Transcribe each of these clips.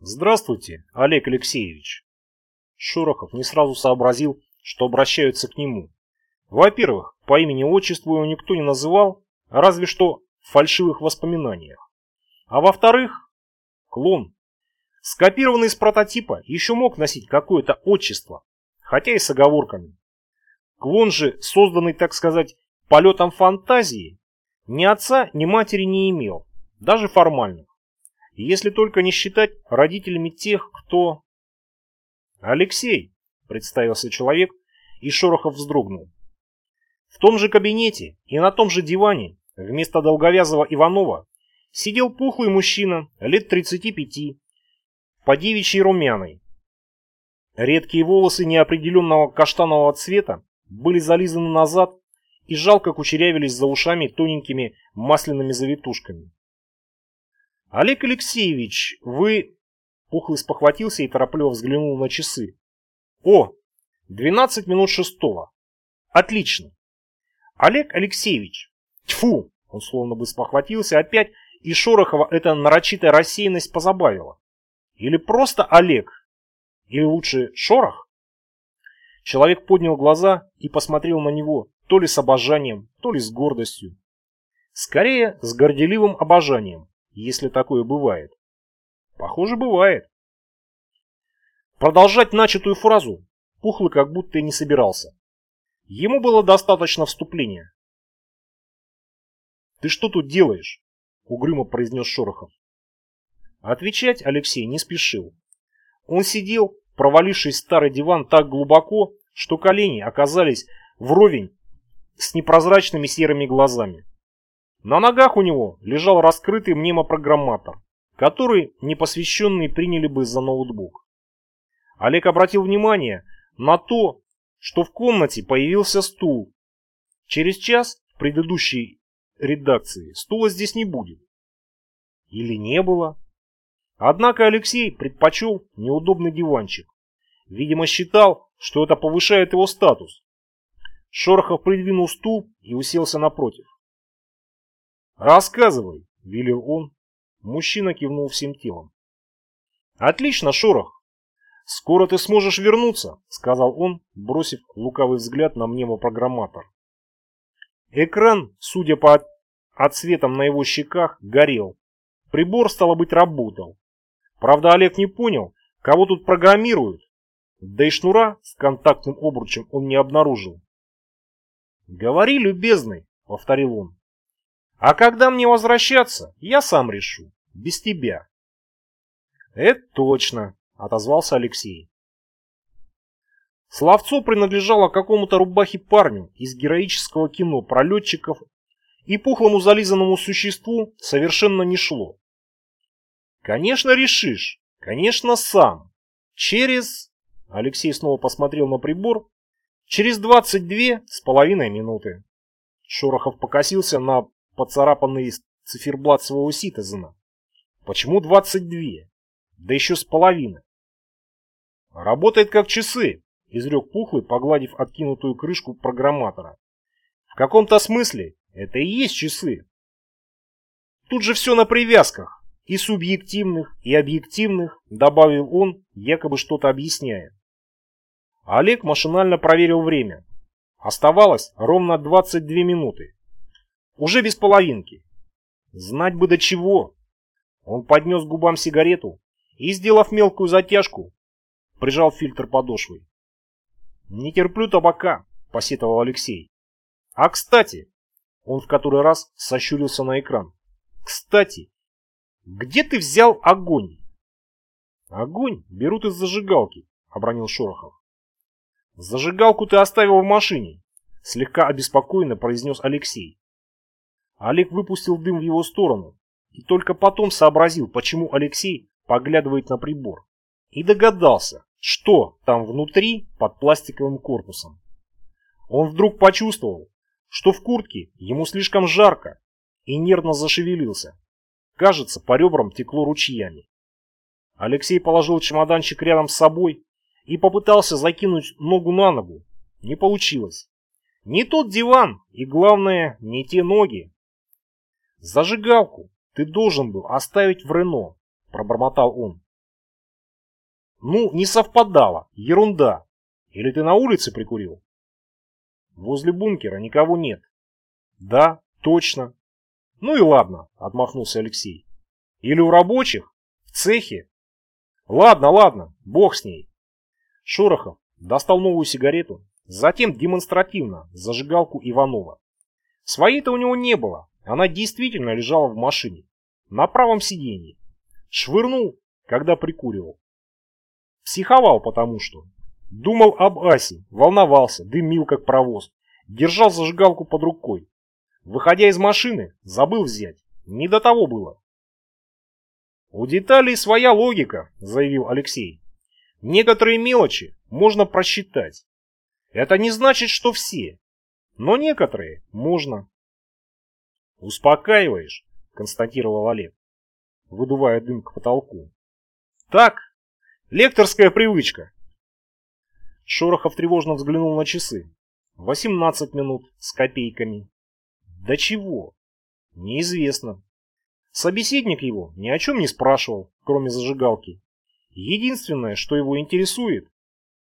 Здравствуйте, Олег Алексеевич. Шорохов не сразу сообразил, что обращаются к нему. Во-первых, по имени-отчеству его никто не называл, разве что в фальшивых воспоминаниях. А во-вторых, клон, скопированный из прототипа, еще мог носить какое-то отчество, хотя и с оговорками. Клон же, созданный, так сказать, полетом фантазии, ни отца, ни матери не имел, даже формально. Если только не считать родителями тех, кто... «Алексей», — представился человек, и Шорохов вздрогнул. В том же кабинете и на том же диване вместо долговязого Иванова сидел пухлый мужчина лет 35, по девичьей румяной. Редкие волосы неопределенного каштанового цвета были зализаны назад и жалко кучерявились за ушами тоненькими масляными завитушками. «Олег Алексеевич, вы...» Пухлый спохватился и торопливо взглянул на часы. «О, 12 минут шестого. Отлично. Олег Алексеевич. Тьфу!» Он словно бы спохватился опять, и Шорохова эта нарочитая рассеянность позабавила. Или просто Олег. Или лучше Шорох? Человек поднял глаза и посмотрел на него то ли с обожанием, то ли с гордостью. Скорее, с горделивым обожанием если такое бывает. Похоже, бывает. Продолжать начатую фразу Пухлый как будто и не собирался. Ему было достаточно вступления. «Ты что тут делаешь?» — угрюмо произнес Шорохов. Отвечать Алексей не спешил. Он сидел, провалившись в старый диван так глубоко, что колени оказались вровень с непрозрачными серыми глазами. На ногах у него лежал раскрытый мнемопрограмматор, который непосвященные приняли бы за ноутбук. Олег обратил внимание на то, что в комнате появился стул. Через час в предыдущей редакции стула здесь не будет. Или не было. Однако Алексей предпочел неудобный диванчик. Видимо, считал, что это повышает его статус. Шорохов придвинул стул и уселся напротив. «Рассказывай», — велел он. Мужчина кивнул всем телом. «Отлично, Шорох. Скоро ты сможешь вернуться», — сказал он, бросив лукавый взгляд на мнемопрограмматор. Экран, судя по отсветам на его щеках, горел. Прибор, стало быть, работал. Правда, Олег не понял, кого тут программируют. Да и шнура с контактным обручем он не обнаружил. «Говори, любезный», — повторил он. А когда мне возвращаться, я сам решу. Без тебя. Это точно, отозвался Алексей. Словцо принадлежало какому-то рубахе парню из героического кино про летчиков и пухлому зализанному существу совершенно не шло. Конечно, решишь. Конечно, сам. Через... Алексей снова посмотрел на прибор. Через 22 с половиной минуты. Шорохов покосился на поцарапанный циферблат своего Ситизена. Почему 22? Да еще с половины. Работает как часы, изрек Пухлый, погладив откинутую крышку программатора. В каком-то смысле это и есть часы. Тут же все на привязках, и субъективных, и объективных, добавил он, якобы что-то объясняя. Олег машинально проверил время. Оставалось ровно 22 минуты. Уже без половинки. Знать бы до чего. Он поднес губам сигарету и, сделав мелкую затяжку, прижал фильтр подошвой. «Не терплю табака», — посетовал Алексей. «А кстати...» — он в который раз сощурился на экран. «Кстати, где ты взял огонь?» «Огонь берут из зажигалки», — обронил Шорохов. «Зажигалку ты оставил в машине», — слегка обеспокоенно произнес Алексей. Олег выпустил дым в его сторону и только потом сообразил, почему Алексей поглядывает на прибор. И догадался, что там внутри под пластиковым корпусом. Он вдруг почувствовал, что в куртке ему слишком жарко и нервно зашевелился. Кажется, по ребрам текло ручьями. Алексей положил чемоданчик рядом с собой и попытался закинуть ногу на ногу. Не получилось. Не тот диван и, главное, не те ноги, «Зажигалку ты должен был оставить в Рено», — пробормотал он. Ну, не совпадало. Ерунда. Или ты на улице прикурил? Возле бункера никого нет. Да, точно. Ну и ладно, отмахнулся Алексей. Или у рабочих? В цехе? Ладно, ладно, бог с ней. Шорохов достал новую сигарету, затем демонстративно зажигалку Иванова. Своей-то у него не было, она действительно лежала в машине, на правом сиденье. Швырнул, когда прикуривал. Психовал потому что. Думал об Асе, волновался, дымил как провоз, держал зажигалку под рукой. Выходя из машины, забыл взять. Не до того было. «У деталей своя логика», — заявил Алексей. «Некоторые мелочи можно просчитать. Это не значит, что все, но некоторые можно». «Успокаиваешь», — констатировал Олег, выдувая дым к потолку. «Так, лекторская привычка». Шорохов тревожно взглянул на часы. Восемнадцать минут с копейками. До чего? Неизвестно. Собеседник его ни о чем не спрашивал, кроме зажигалки. Единственное, что его интересует.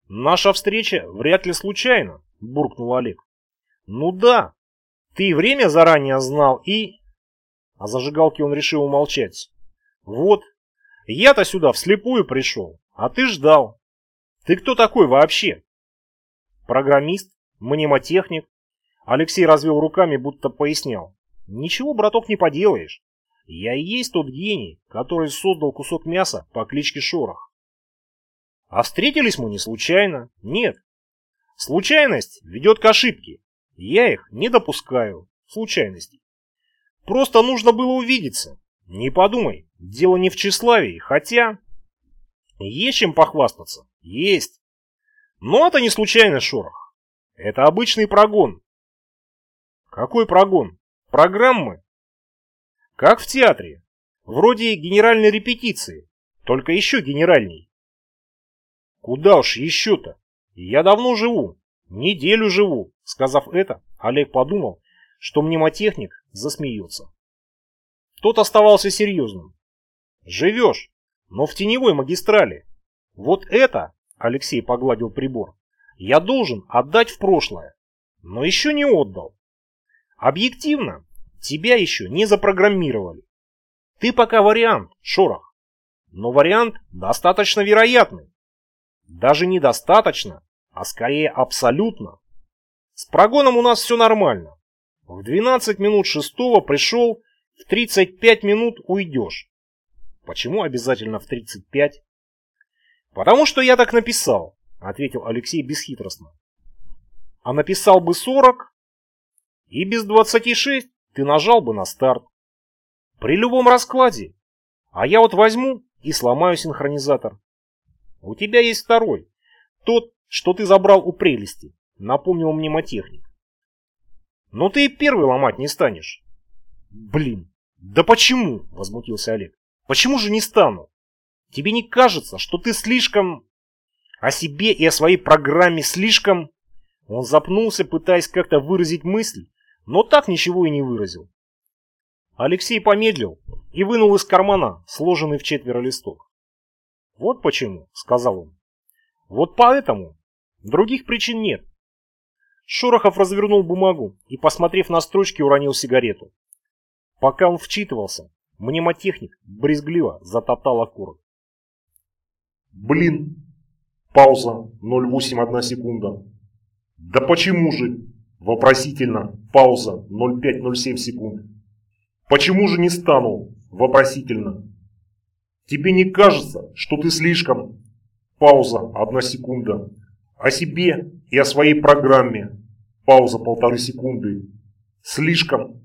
Наша встреча вряд ли случайна, буркнул Олег. Ну да, ты время заранее знал и... О зажигалке он решил умолчать. Вот, я-то сюда вслепую пришел, а ты ждал. Ты кто такой вообще? Программист, мнемотехник. Алексей развел руками, будто пояснял. Ничего, браток, не поделаешь. Я и есть тот гений, который создал кусок мяса по кличке Шорох. А встретились мы не случайно. Нет. Случайность ведет к ошибке. Я их не допускаю. Случайностей. Просто нужно было увидеться. Не подумай, дело не в тщеславии, хотя... Есть чем похвастаться. Есть. Но это не случайный шорох. Это обычный прогон. Какой прогон? Программы? Как в театре. Вроде генеральной репетиции, только еще генеральней. Куда уж еще-то? Я давно живу, неделю живу. Сказав это, Олег подумал, что мнемотехник засмеется. Тот оставался серьезным. Живешь, но в теневой магистрали. Вот это, Алексей погладил прибор, я должен отдать в прошлое, но еще не отдал. Объективно, тебя еще не запрограммировали. Ты пока вариант, Шорох. Но вариант достаточно вероятный. Даже недостаточно, а скорее абсолютно. С прогоном у нас все нормально. В 12 минут шестого пришел, в 35 минут уйдешь. Почему обязательно в 35? Потому что я так написал, ответил Алексей бесхитростно. А написал бы 40, и без 26 ты нажал бы на старт. При любом раскладе. А я вот возьму и сломаю синхронизатор. У тебя есть второй. Тот, что ты забрал у прелести, напомнил мнемотехник. Но ты и первый ломать не станешь. Блин, да почему? Возмутился Олег. Почему же не стану? Тебе не кажется, что ты слишком... О себе и о своей программе слишком... Он запнулся, пытаясь как-то выразить мысль, но так ничего и не выразил. Алексей помедлил и вынул из кармана сложенный в четверо листок. «Вот почему», — сказал он. «Вот поэтому. Других причин нет». Шорохов развернул бумагу и, посмотрев на строчки, уронил сигарету. Пока он вчитывался, мнемотехник брезгливо затоптал окурок. «Блин!» Пауза 0,81 секунда. «Да почему же?» Вопросительно. Пауза 0,5-0,7 секунд. Почему же не стану? Вопросительно. Тебе не кажется, что ты слишком... Пауза, одна секунда. О себе и о своей программе. Пауза, полторы секунды. Слишком.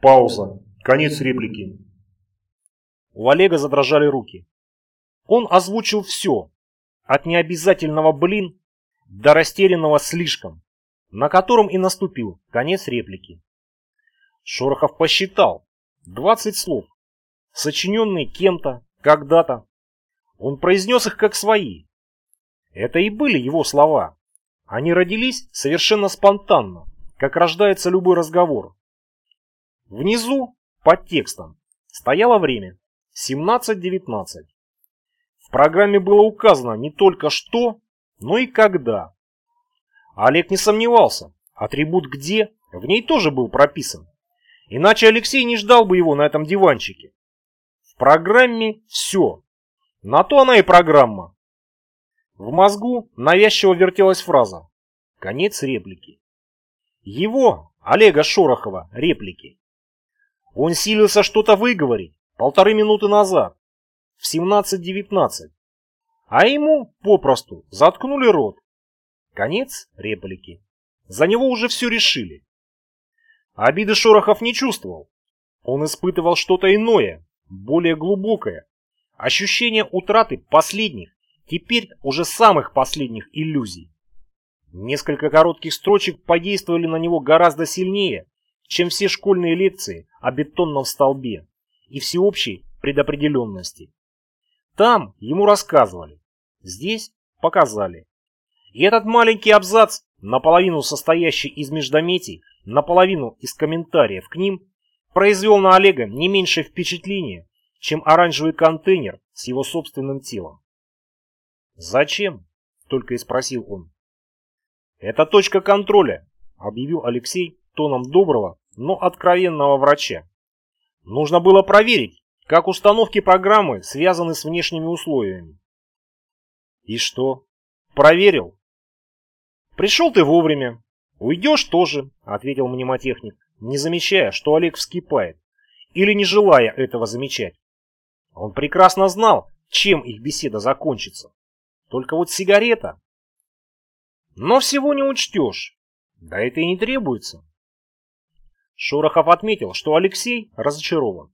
Пауза. Конец реплики. У Олега задрожали руки. Он озвучил все. От необязательного «блин» до растерянного «слишком» на котором и наступил конец реплики. Шорохов посчитал 20 слов, сочиненные кем-то, когда-то. Он произнес их как свои. Это и были его слова. Они родились совершенно спонтанно, как рождается любой разговор. Внизу, под текстом, стояло время 17.19. В программе было указано не только что, но и когда. Олег не сомневался, атрибут «где» в ней тоже был прописан. Иначе Алексей не ждал бы его на этом диванчике. В программе все. На то она и программа. В мозгу навязчиво вертелась фраза. Конец реплики. Его, Олега Шорохова, реплики. Он силился что-то выговорить полторы минуты назад, в 17.19, а ему попросту заткнули рот. Конец реплики. За него уже все решили. Обиды Шорохов не чувствовал. Он испытывал что-то иное, более глубокое. Ощущение утраты последних, теперь уже самых последних иллюзий. Несколько коротких строчек подействовали на него гораздо сильнее, чем все школьные лекции о бетонном столбе и всеобщей предопределенности. Там ему рассказывали, здесь показали. И этот маленький абзац, наполовину состоящий из междометий, наполовину из комментариев к ним, произвел на Олега не меньшее впечатление, чем оранжевый контейнер с его собственным телом. «Зачем?» — только и спросил он. «Это точка контроля», — объявил Алексей тоном доброго, но откровенного врача. Нужно было проверить, как установки программы связаны с внешними условиями. И что? Проверил? Пришел ты вовремя. Уйдешь тоже, ответил мнемотехник, не замечая, что Олег вскипает, или не желая этого замечать. Он прекрасно знал, чем их беседа закончится. Только вот сигарета. Но всего не учтешь. Да это и не требуется. Шорохов отметил, что Алексей разочарован.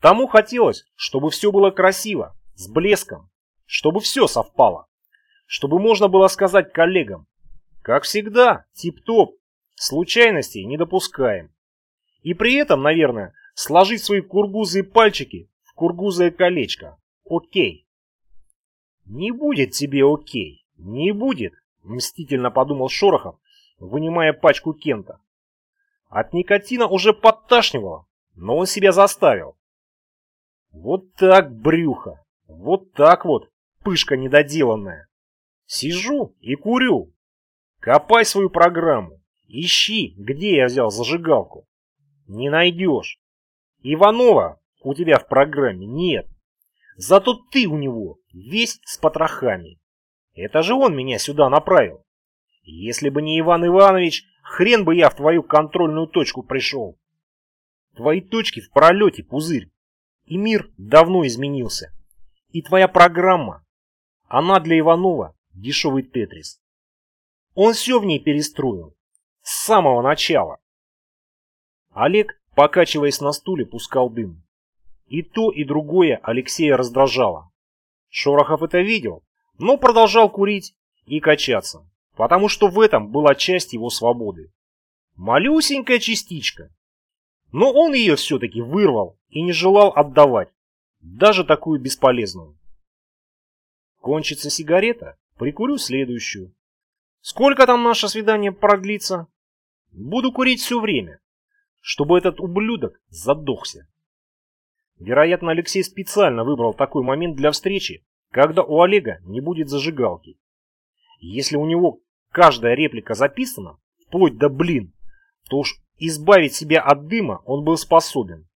Тому хотелось, чтобы все было красиво, с блеском, чтобы все совпало, чтобы можно было сказать коллегам, как всегда, тип-топ, случайностей не допускаем. И при этом, наверное, сложить свои кургузые пальчики в кургузое колечко. Окей. Не будет тебе окей, не будет, мстительно подумал Шорохов, вынимая пачку Кента. От никотина уже подташнивало, но он себя заставил. Вот так, брюхо, вот так вот, пышка недоделанная. Сижу и курю. Копай свою программу, ищи, где я взял зажигалку. Не найдешь. Иванова у тебя в программе нет. Зато ты у него весь с потрохами. Это же он меня сюда направил. Если бы не Иван Иванович, хрен бы я в твою контрольную точку пришел. Твои точки в пролете, пузырь. И мир давно изменился. И твоя программа, она для Иванова дешевый тетрис. Он все в ней перестроил. С самого начала. Олег, покачиваясь на стуле, пускал дым. И то, и другое Алексея раздражало. Шорохов это видел, но продолжал курить и качаться потому что в этом была часть его свободы. Малюсенькая частичка. Но он ее все-таки вырвал и не желал отдавать, даже такую бесполезную. Кончится сигарета, прикурю следующую. Сколько там наше свидание продлится? Буду курить все время, чтобы этот ублюдок задохся. Вероятно, Алексей специально выбрал такой момент для встречи, когда у Олега не будет зажигалки. Если у него каждая реплика записана, вплоть до блин, то уж избавить себя от дыма он был способен.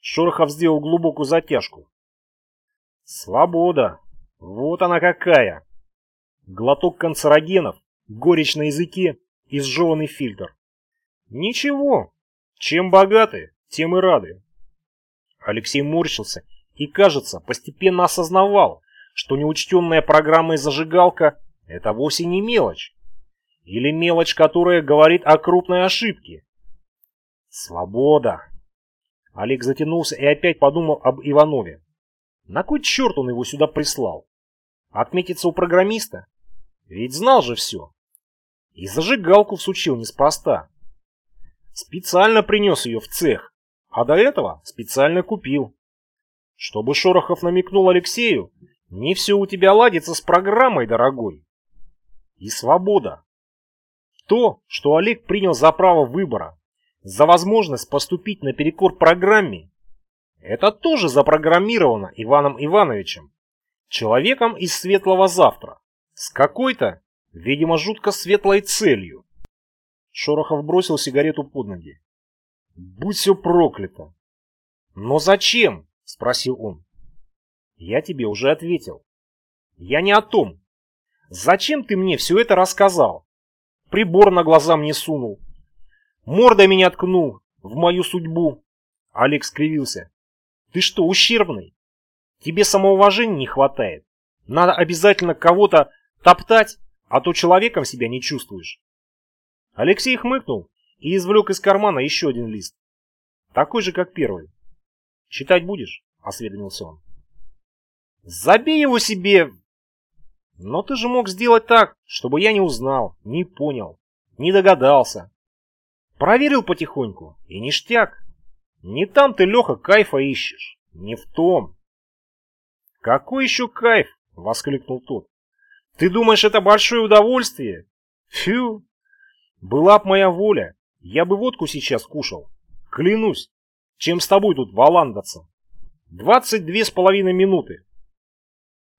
Шорохов сделал глубокую затяжку. Свобода. Вот она какая. Глоток канцерогенов, горечь на языке и сжеванный фильтр. Ничего. Чем богаты, тем и рады. Алексей морщился и, кажется, постепенно осознавал, что неучтенная программой зажигалка это вовсе не мелочь. Или мелочь, которая говорит о крупной ошибке. Свобода. Олег затянулся и опять подумал об Иванове. На кой черт он его сюда прислал? Отметиться у программиста? Ведь знал же все. И зажигалку всучил неспроста. Специально принес ее в цех, а до этого специально купил. Чтобы Шорохов намекнул Алексею, не все у тебя ладится с программой, дорогой и свобода. То, что Олег принял за право выбора, за возможность поступить наперекор программе, это тоже запрограммировано Иваном Ивановичем. Человеком из светлого завтра. С какой-то, видимо, жутко светлой целью. Шорохов бросил сигарету под ноги. Будь все проклято. Но зачем? Спросил он. Я тебе уже ответил. Я не о том. Зачем ты мне все это рассказал? Прибор на глаза мне сунул. Мордой меня ткнул в мою судьбу. Олег скривился. Ты что, ущербный? Тебе самоуважения не хватает. Надо обязательно кого-то топтать, а то человеком себя не чувствуешь. Алексей хмыкнул и извлек из кармана еще один лист. Такой же, как первый. «Читать будешь?» — осведомился он. «Забей его себе!» «Но ты же мог сделать так, чтобы я не узнал, не понял, не догадался. Проверил потихоньку, и ништяк. Не там ты, Леха, кайфа ищешь, не в том. «Какой еще кайф?» — воскликнул тот. «Ты думаешь, это большое удовольствие? Фью! Была б моя воля, я бы водку сейчас кушал. Клянусь, чем с тобой тут валандаться. Двадцать две с половиной минуты.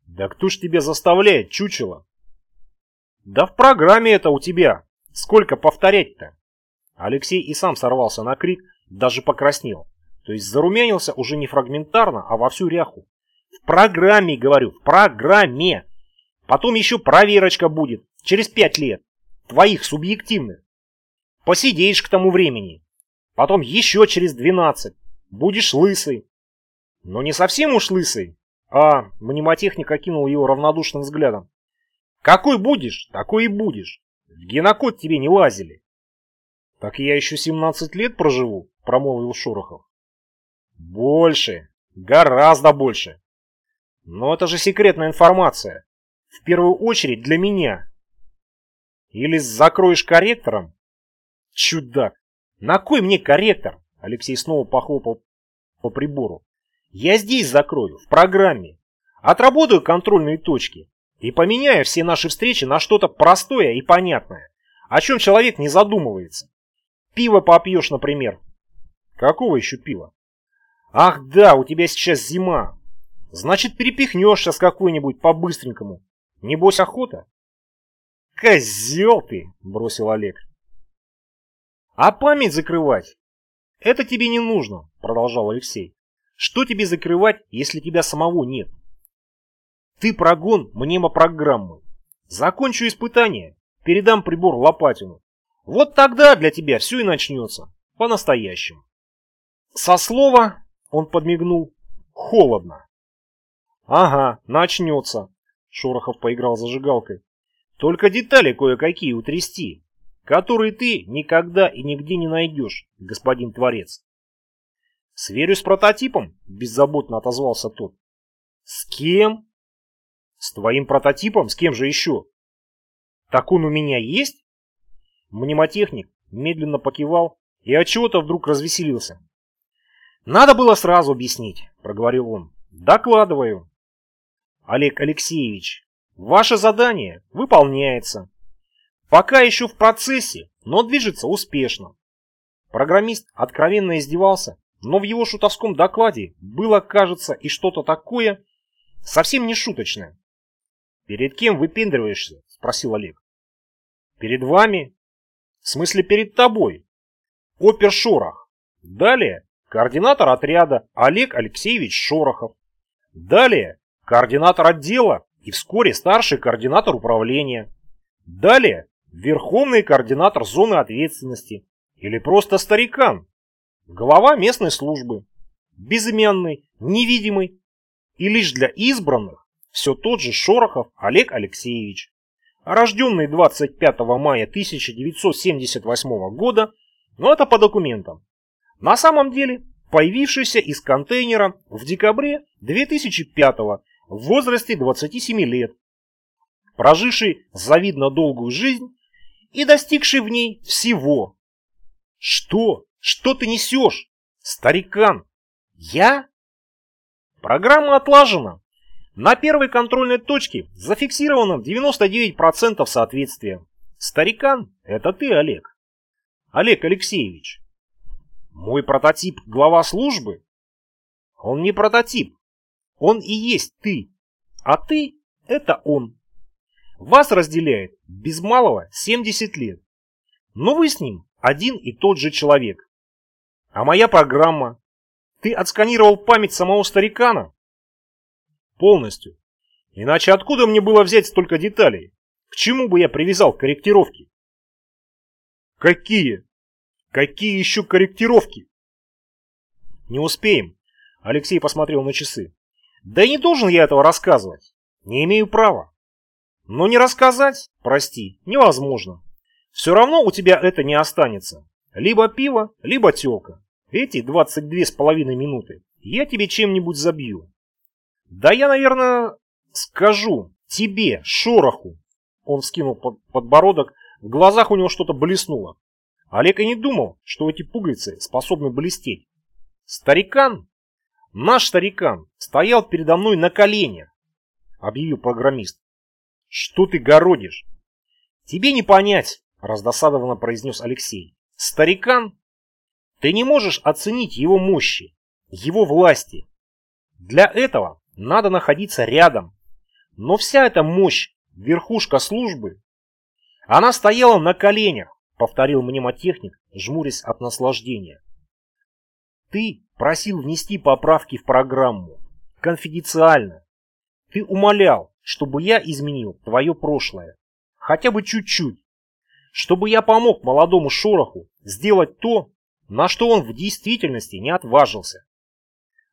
Да кто ж тебя заставляет, чучело? Да в программе это у тебя. Сколько повторять-то? Алексей и сам сорвался на крик, даже покраснел. То есть зарумянился уже не фрагментарно, а во всю ряху. В программе, говорю, в программе. Потом еще проверочка будет, через пять лет. Твоих субъективных. Посидеешь к тому времени. Потом еще через двенадцать. Будешь лысый. Но не совсем уж лысый. А, мнемотехник окинул его равнодушным взглядом. Какой будешь, такой и будешь. В генокод тебе не лазили. Так я еще семнадцать лет проживу, промолвил Шорохов. Больше, гораздо больше. Но это же секретная информация. В первую очередь для меня. Или закроешь корректором? Чудак. На кой мне корректор? Алексей снова похлопал по прибору. Я здесь закрою, в программе. Отработаю контрольные точки и поменяю все наши встречи на что-то простое и понятное, о чем человек не задумывается. Пиво попьешь, например. Какого еще пива? Ах да, у тебя сейчас зима. Значит, перепихнешься с какой-нибудь по-быстренькому. Небось, охота? Козел ты, бросил Олег. А память закрывать? Это тебе не нужно, продолжал Алексей. Что тебе закрывать, если тебя самого нет? Ты прогон мнемопрограммы. Закончу испытание, передам прибор Лопатину. Вот тогда для тебя все и начнется. По-настоящему. Со слова, он подмигнул, холодно. Ага, начнется. Шорохов поиграл зажигалкой. Только детали кое-какие утрясти, которые ты никогда и нигде не найдешь, господин Творец. Сверю с прототипом, беззаботно отозвался тот. С кем? С твоим прототипом? С кем же еще? Так он у меня есть? Мнемотехник медленно покивал и от чего-то вдруг развеселился. Надо было сразу объяснить, проговорил он. Докладываю. Олег Алексеевич, ваше задание выполняется. Пока еще в процессе, но движется успешно. Программист откровенно издевался, но в его шутовском докладе было, кажется, и что-то такое совсем не шуточное. «Перед кем выпендриваешься?» – спросил Олег. «Перед вами?» «В смысле перед тобой?» «Опер Шорох. Далее координатор отряда Олег Алексеевич Шорохов. Далее координатор отдела и вскоре старший координатор управления. Далее верховный координатор зоны ответственности или просто старикан, глава местной службы, безымянный, невидимый и лишь для избранных все тот же Шорохов Олег Алексеевич, рожденный 25 мая 1978 года, но это по документам. На самом деле появившийся из контейнера в декабре 2005 года в возрасте 27 лет, проживший завидно долгую жизнь и достигший в ней всего. Что? Что ты несешь? Старикан! Я? Программа отлажена. На первой контрольной точке зафиксировано 99% соответствия. Старикан – это ты, Олег. Олег Алексеевич. Мой прототип глава службы? Он не прототип. Он и есть ты. А ты — это он. Вас разделяет без малого 70 лет. Но вы с ним один и тот же человек. А моя программа? Ты отсканировал память самого старикана? Полностью. Иначе откуда мне было взять столько деталей? К чему бы я привязал корректировки? Какие? Какие еще корректировки? Не успеем. Алексей посмотрел на часы. Да и не должен я этого рассказывать. Не имею права. Но не рассказать, прости, невозможно. Все равно у тебя это не останется. Либо пиво, либо телка. Эти 22 с половиной минуты я тебе чем-нибудь забью. Да я, наверное, скажу тебе, шороху. Он вскинул под подбородок, в глазах у него что-то блеснуло. Олег и не думал, что эти пуговицы способны блестеть. Старикан, наш старикан, стоял передо мной на коленях, объявил программист. Что ты городишь? Тебе не понять, раздосадованно произнес Алексей. Старикан, ты не можешь оценить его мощи, его власти. Для этого надо находиться рядом. Но вся эта мощь, верхушка службы, она стояла на коленях, повторил мнемотехник, жмурясь от наслаждения. Ты просил внести поправки в программу. Конфиденциально. Ты умолял, чтобы я изменил твое прошлое. Хотя бы чуть-чуть. Чтобы я помог молодому шороху сделать то, на что он в действительности не отважился.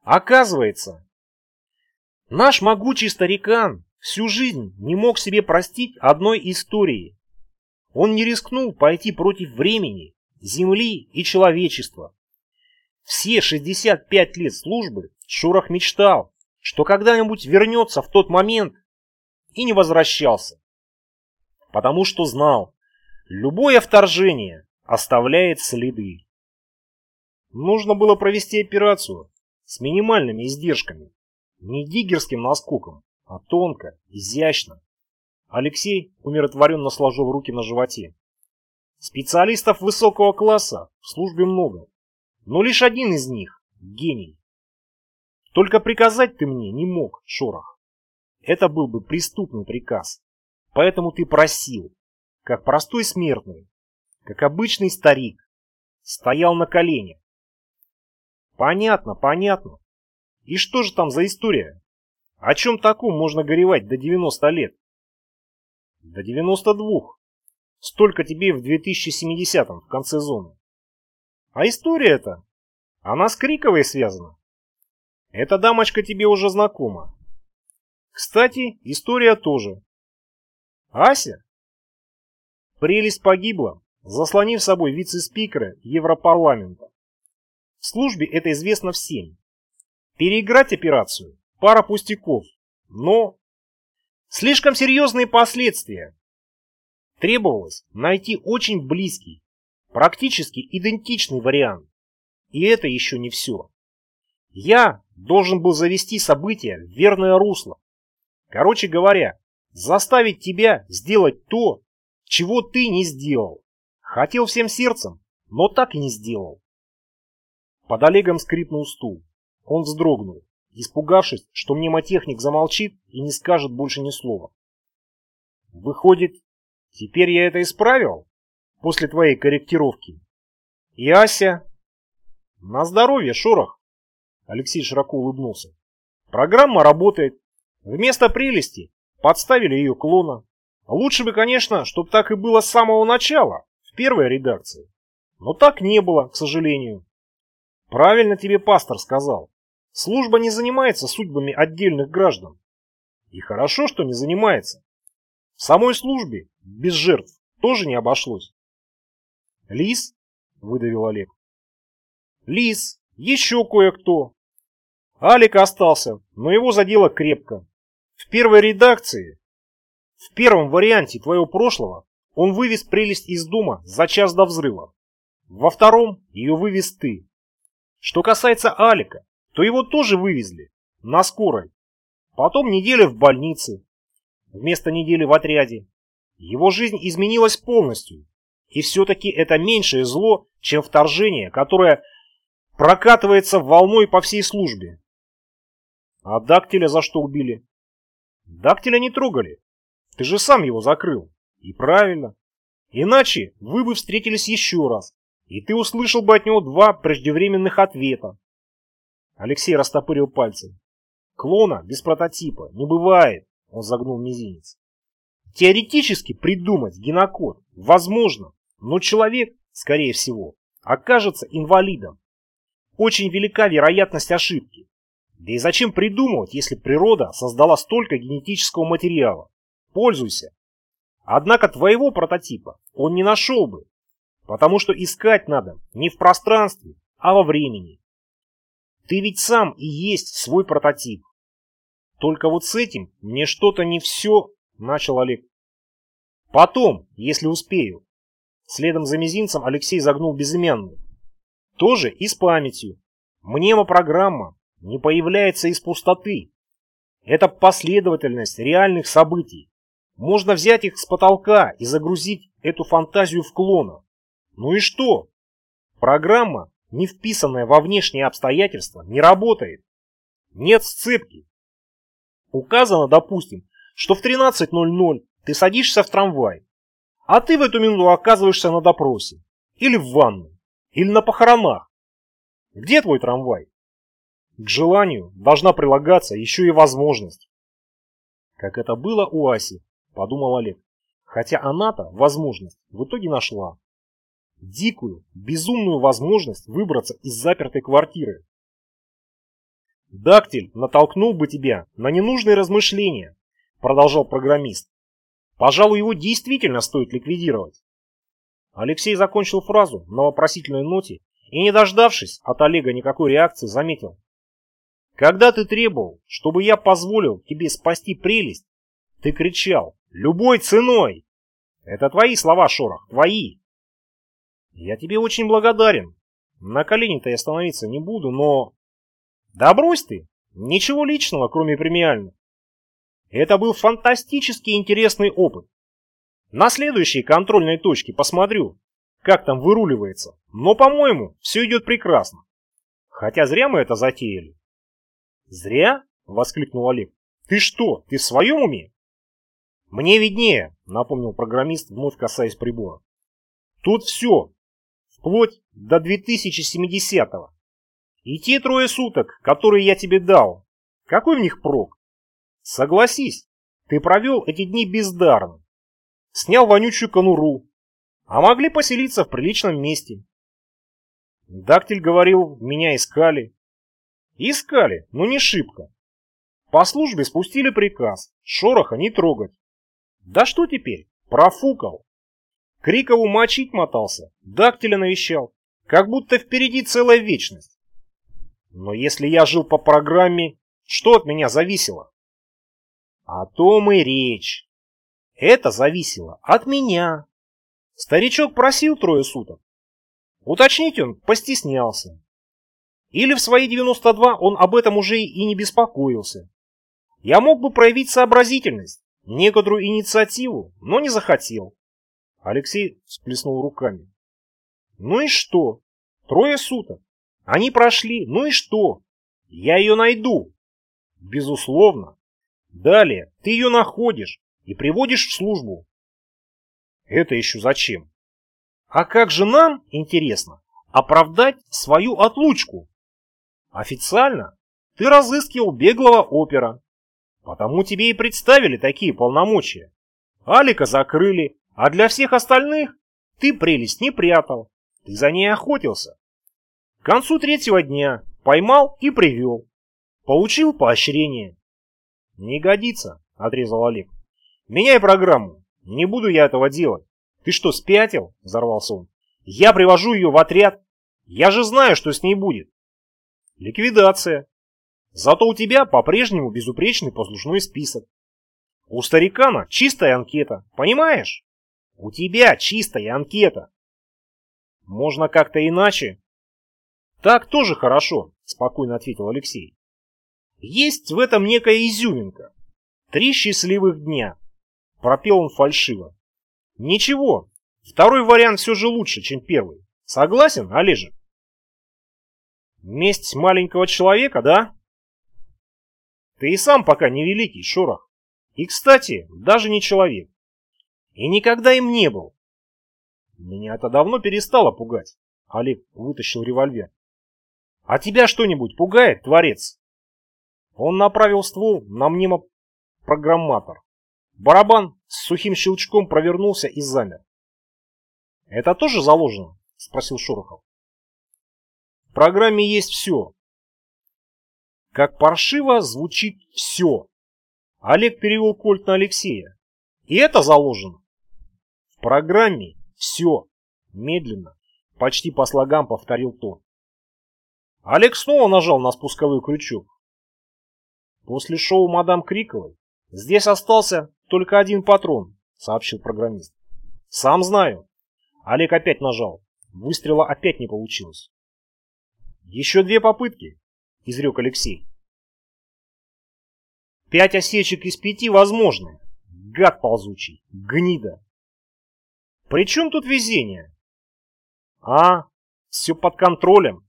Оказывается, наш могучий старикан всю жизнь не мог себе простить одной истории. Он не рискнул пойти против времени, земли и человечества. Все 65 лет службы Шорох мечтал, что когда-нибудь вернется в тот момент и не возвращался. Потому что знал, любое вторжение оставляет следы. Нужно было провести операцию с минимальными издержками, не диггерским наскоком, а тонко, изящно. Алексей умиротворенно сложил руки на животе. Специалистов высокого класса в службе много, но лишь один из них — гений. Только приказать ты мне не мог, Шорох. Это был бы преступный приказ. Поэтому ты просил, как простой смертный, как обычный старик, стоял на коленях. Понятно, понятно. И что же там за история? О чем таком можно горевать до 90 лет? До 92. Столько тебе в 2070-м, в конце зоны. А история эта, она с Криковой связана. Эта дамочка тебе уже знакома. Кстати, история тоже. Ася? Прелесть погибла, заслонив собой вице-спикера Европарламента. В службе это известно всем. Переиграть операцию – пара пустяков, но слишком серьезные последствия. Требовалось найти очень близкий, практически идентичный вариант. И это еще не все. Я должен был завести события в верное русло. Короче говоря, заставить тебя сделать то, чего ты не сделал. Хотел всем сердцем, но так и не сделал. Под Олегом скрипнул стул. Он вздрогнул, испугавшись, что мнемотехник замолчит и не скажет больше ни слова. Выходит, теперь я это исправил? После твоей корректировки. И Ася... На здоровье, Шорох. Алексей широко улыбнулся. Программа работает. Вместо прелести подставили ее клона. Лучше бы, конечно, чтобы так и было с самого начала, в первой редакции. Но так не было, к сожалению. Правильно тебе пастор сказал. Служба не занимается судьбами отдельных граждан. И хорошо, что не занимается. В самой службе без жертв тоже не обошлось. Лис? Выдавил Олег. Лис, еще кое-кто. Алик остался, но его задело крепко. В первой редакции, в первом варианте твоего прошлого, он вывез прелесть из дома за час до взрыва. Во втором ее вывез ты. Что касается Алика, то его тоже вывезли. На скорой. Потом неделя в больнице. Вместо недели в отряде. Его жизнь изменилась полностью. И все-таки это меньшее зло, чем вторжение, которое прокатывается волной по всей службе. А Дактиля за что убили? Дактиля не трогали. Ты же сам его закрыл. И правильно. Иначе вы бы встретились еще раз, и ты услышал бы от него два преждевременных ответа. Алексей растопырил пальцы. Клона без прототипа не бывает, он загнул мизинец. Теоретически придумать генокод возможно, но человек, скорее всего, окажется инвалидом. Очень велика вероятность ошибки. Да и зачем придумывать, если природа создала столько генетического материала? Пользуйся. Однако твоего прототипа он не нашел бы, потому что искать надо не в пространстве, а во времени. Ты ведь сам и есть свой прототип. Только вот с этим мне что-то не все, начал Олег. Потом, если успею. Следом за мизинцем Алексей загнул безымянную. Тоже и с памятью. Мнемопрограмма не появляется из пустоты. Это последовательность реальных событий. Можно взять их с потолка и загрузить эту фантазию в клона. Ну и что? Программа, не вписанная во внешние обстоятельства, не работает. Нет сцепки. Указано, допустим, что в 13.00 ты садишься в трамвай, а ты в эту минуту оказываешься на допросе, или в ванной, или на похоронах. Где твой трамвай? К желанию должна прилагаться еще и возможность. Как это было у Аси, подумал Олег. Хотя она-то возможность в итоге нашла. Дикую, безумную возможность выбраться из запертой квартиры. «Дактиль натолкнул бы тебя на ненужные размышления», продолжал программист. «Пожалуй, его действительно стоит ликвидировать». Алексей закончил фразу на вопросительной ноте и, не дождавшись от Олега никакой реакции, заметил. «Когда ты требовал, чтобы я позволил тебе спасти прелесть, ты кричал Любой ценой. Это твои слова, Шорох, твои. Я тебе очень благодарен. На колени-то я становиться не буду, но... Да брось ты. Ничего личного, кроме премиальных. Это был фантастически интересный опыт. На следующей контрольной точке посмотрю, как там выруливается. Но, по-моему, все идет прекрасно. Хотя зря мы это затеяли. Зря? Воскликнул Олег. Ты что, ты в своем уме? «Мне виднее», — напомнил программист, вновь касаясь прибора. «Тут все, вплоть до 2070-го. И те трое суток, которые я тебе дал, какой в них прок? Согласись, ты провел эти дни бездарно. Снял вонючую конуру, а могли поселиться в приличном месте. Дактиль говорил, меня искали. Искали, но не шибко. По службе спустили приказ, шороха не трогать. Да что теперь? Профукал. Крикову мочить мотался, дактиля навещал, как будто впереди целая вечность. Но если я жил по программе, что от меня зависело? О том и речь. Это зависело от меня. Старичок просил трое суток. Уточнить он постеснялся. Или в свои 92 он об этом уже и не беспокоился. Я мог бы проявить сообразительность, некоторую инициативу, но не захотел. Алексей всплеснул руками. Ну и что? Трое суток. Они прошли, ну и что? Я ее найду. Безусловно. Далее ты ее находишь и приводишь в службу. Это еще зачем? А как же нам, интересно, оправдать свою отлучку? Официально ты разыскивал беглого опера, Потому тебе и представили такие полномочия. Алика закрыли, а для всех остальных ты прелесть не прятал. Ты за ней охотился. К концу третьего дня поймал и привел. Получил поощрение. Не годится, отрезал Олег. Меняй программу. Не буду я этого делать. Ты что, спятил? Взорвался он. Я привожу ее в отряд. Я же знаю, что с ней будет. Ликвидация. Зато у тебя по-прежнему безупречный послужной список. У старикана чистая анкета, понимаешь? У тебя чистая анкета. Можно как-то иначе? Так тоже хорошо, спокойно ответил Алексей. Есть в этом некая изюминка. Три счастливых дня. Пропел он фальшиво. Ничего, второй вариант все же лучше, чем первый. Согласен, Олежек? Месть маленького человека, да? Ты и сам пока не великий, Шорох. И, кстати, даже не человек. И никогда им не был. Меня это давно перестало пугать. Олег вытащил револьвер. А тебя что-нибудь пугает, творец? Он направил ствол на мнемопрограмматор. Барабан с сухим щелчком провернулся и замер. «Это тоже заложено?» – спросил Шорохов. «В программе есть все». Как паршиво звучит «все». Олег перевел кольт на Алексея. И это заложено. В программе все. Медленно, почти по слогам повторил тот. Олег снова нажал на спусковой крючок. После шоу мадам Криковой здесь остался только один патрон, сообщил программист. Сам знаю. Олег опять нажал. Выстрела опять не получилось. Еще две попытки, изрек Алексей. Пять осечек из пяти возможны. Гад ползучий, гнида. При чем тут везение? А, все под контролем.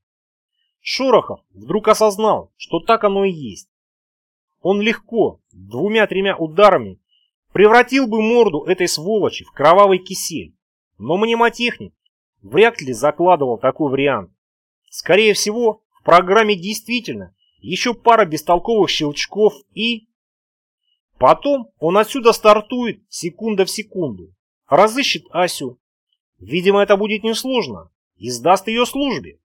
Шорохов вдруг осознал, что так оно и есть. Он легко, двумя-тремя ударами, превратил бы морду этой сволочи в кровавый кисель. Но мнемотехник вряд ли закладывал такой вариант. Скорее всего, в программе действительно еще пара бестолковых щелчков и... Потом он отсюда стартует секунда в секунду, разыщет Асю. Видимо, это будет несложно, и сдаст ее службе.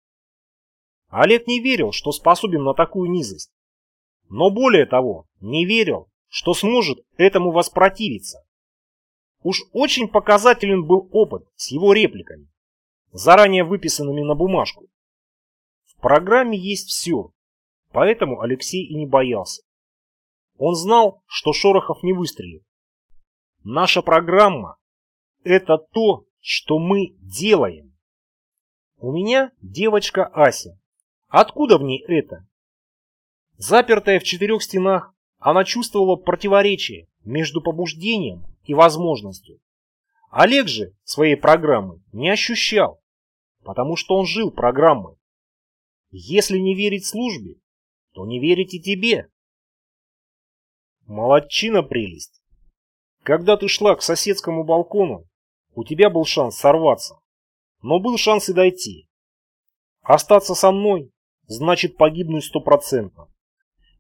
Олег не верил, что способен на такую низость. Но более того, не верил, что сможет этому воспротивиться. Уж очень показателен был опыт с его репликами, заранее выписанными на бумажку. Программе есть все, поэтому Алексей и не боялся. Он знал, что Шорохов не выстрелит. Наша программа – это то, что мы делаем. У меня девочка Ася. Откуда в ней это? Запертая в четырех стенах, она чувствовала противоречие между побуждением и возможностью. Олег же своей программы не ощущал, потому что он жил программой. Если не верить службе, то не верить и тебе. Молодчина прелесть. Когда ты шла к соседскому балкону, у тебя был шанс сорваться, но был шанс и дойти. Остаться со мной значит погибнуть стопроцентно.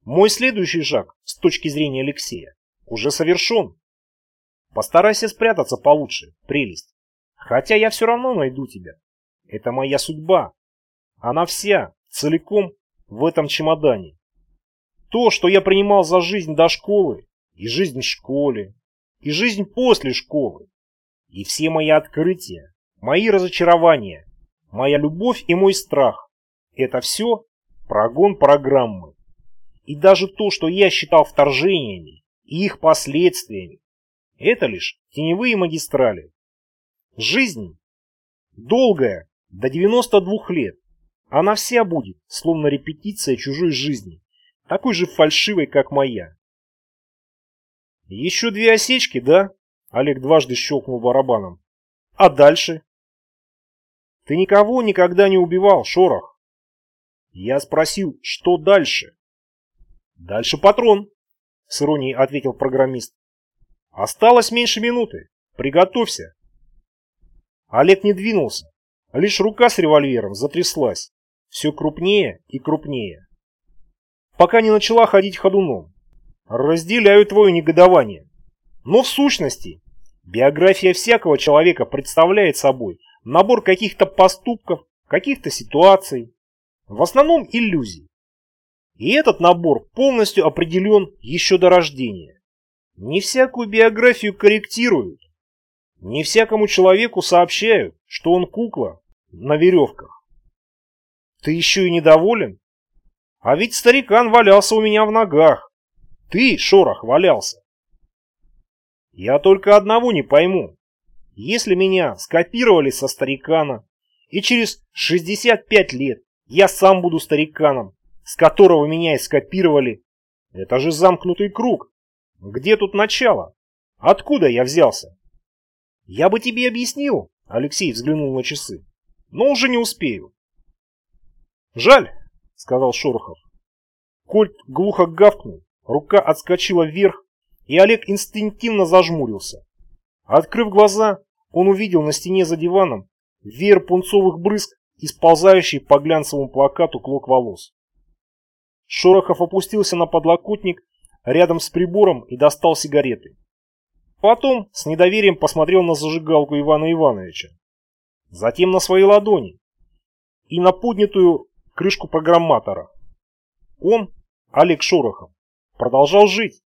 Мой следующий шаг, с точки зрения Алексея, уже совершен. Постарайся спрятаться получше, прелесть. Хотя я все равно найду тебя. Это моя судьба. Она вся, целиком, в этом чемодане. То, что я принимал за жизнь до школы, и жизнь в школе, и жизнь после школы, и все мои открытия, мои разочарования, моя любовь и мой страх – это все прогон программы. И даже то, что я считал вторжениями и их последствиями, это лишь теневые магистрали. Жизнь долгая, до 92 лет. Она вся будет, словно репетиция чужой жизни такой же фальшивой, как моя. Еще две осечки, да? Олег дважды щелкнул барабаном. А дальше? Ты никого никогда не убивал, Шорох. Я спросил, что дальше? Дальше патрон, с иронией ответил программист. Осталось меньше минуты. Приготовься. Олег не двинулся. Лишь рука с револьвером затряслась. Все крупнее и крупнее пока не начала ходить ходуном. Разделяю твое негодование. Но в сущности, биография всякого человека представляет собой набор каких-то поступков, каких-то ситуаций, в основном иллюзий. И этот набор полностью определен еще до рождения. Не всякую биографию корректируют. Не всякому человеку сообщают, что он кукла на веревках. Ты еще и недоволен? А ведь старикан валялся у меня в ногах. Ты, Шорох, валялся. Я только одного не пойму. Если меня скопировали со старикана, и через 65 лет я сам буду стариканом, с которого меня и скопировали, это же замкнутый круг. Где тут начало? Откуда я взялся? Я бы тебе объяснил, Алексей взглянул на часы, но уже не успею. Жаль, сказал Шорохов. Кольт глухо гавкнул, рука отскочила вверх, и Олег инстинктивно зажмурился. Открыв глаза, он увидел на стене за диваном веер пунцовых брызг и сползающий по глянцевому плакату клок волос. Шорохов опустился на подлокотник рядом с прибором и достал сигареты. Потом с недоверием посмотрел на зажигалку Ивана Ивановича. Затем на свои ладони и на поднятую крышку программатора. Он, Олег Шорохов, продолжал жить.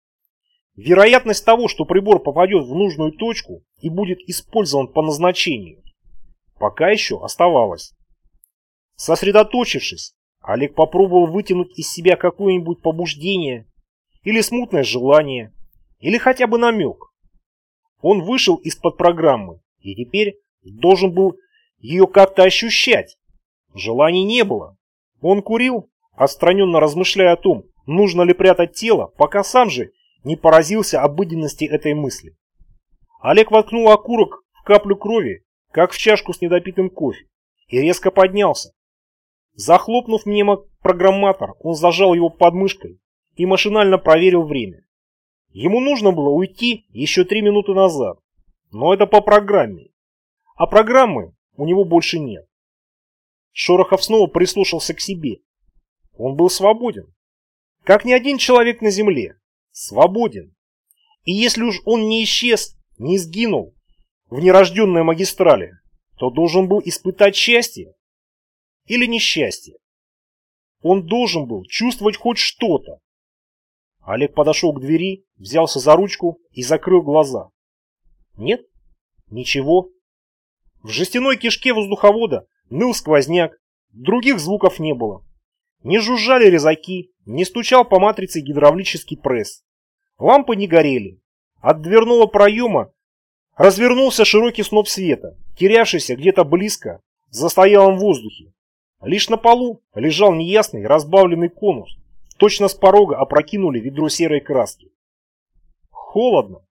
Вероятность того, что прибор попадет в нужную точку и будет использован по назначению, пока еще оставалась. Сосредоточившись, Олег попробовал вытянуть из себя какое-нибудь побуждение или смутное желание, или хотя бы намек. Он вышел из-под программы и теперь должен был ее как-то ощущать. Желаний не было. Он курил, отстраненно размышляя о том, нужно ли прятать тело, пока сам же не поразился обыденности этой мысли. Олег воткнул окурок в каплю крови, как в чашку с недопитым кофе, и резко поднялся. Захлопнув мнемопрограмматор, он зажал его под мышкой и машинально проверил время. Ему нужно было уйти еще три минуты назад, но это по программе. А программы у него больше нет. Шорохов снова прислушался к себе. Он был свободен. Как ни один человек на земле. Свободен. И если уж он не исчез, не сгинул в нерожденной магистрали, то должен был испытать счастье или несчастье. Он должен был чувствовать хоть что-то, Олег подошел к двери, взялся за ручку и закрыл глаза. Нет? Ничего. В жестяной кишке воздуховода ныл сквозняк, других звуков не было. Не жужжали резаки, не стучал по матрице гидравлический пресс. Лампы не горели. От дверного проема развернулся широкий сноп света, терявшийся где-то близко, в застоялом воздухе. Лишь на полу лежал неясный разбавленный конус, Точно с порога опрокинули ведро серой краски. Холодно.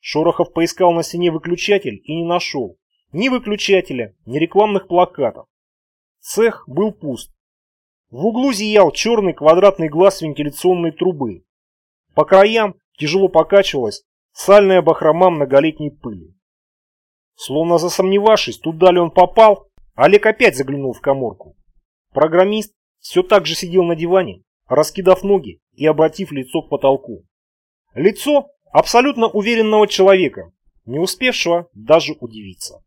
Шорохов поискал на стене выключатель и не нашел. Ни выключателя, ни рекламных плакатов. Цех был пуст. В углу зиял черный квадратный глаз вентиляционной трубы. По краям тяжело покачивалась сальная бахрома многолетней пыли. Словно засомневавшись, туда ли он попал, Олег опять заглянул в коморку. Программист все так же сидел на диване, раскидав ноги и обратив лицо к потолку. Лицо абсолютно уверенного человека, не успевшего даже удивиться.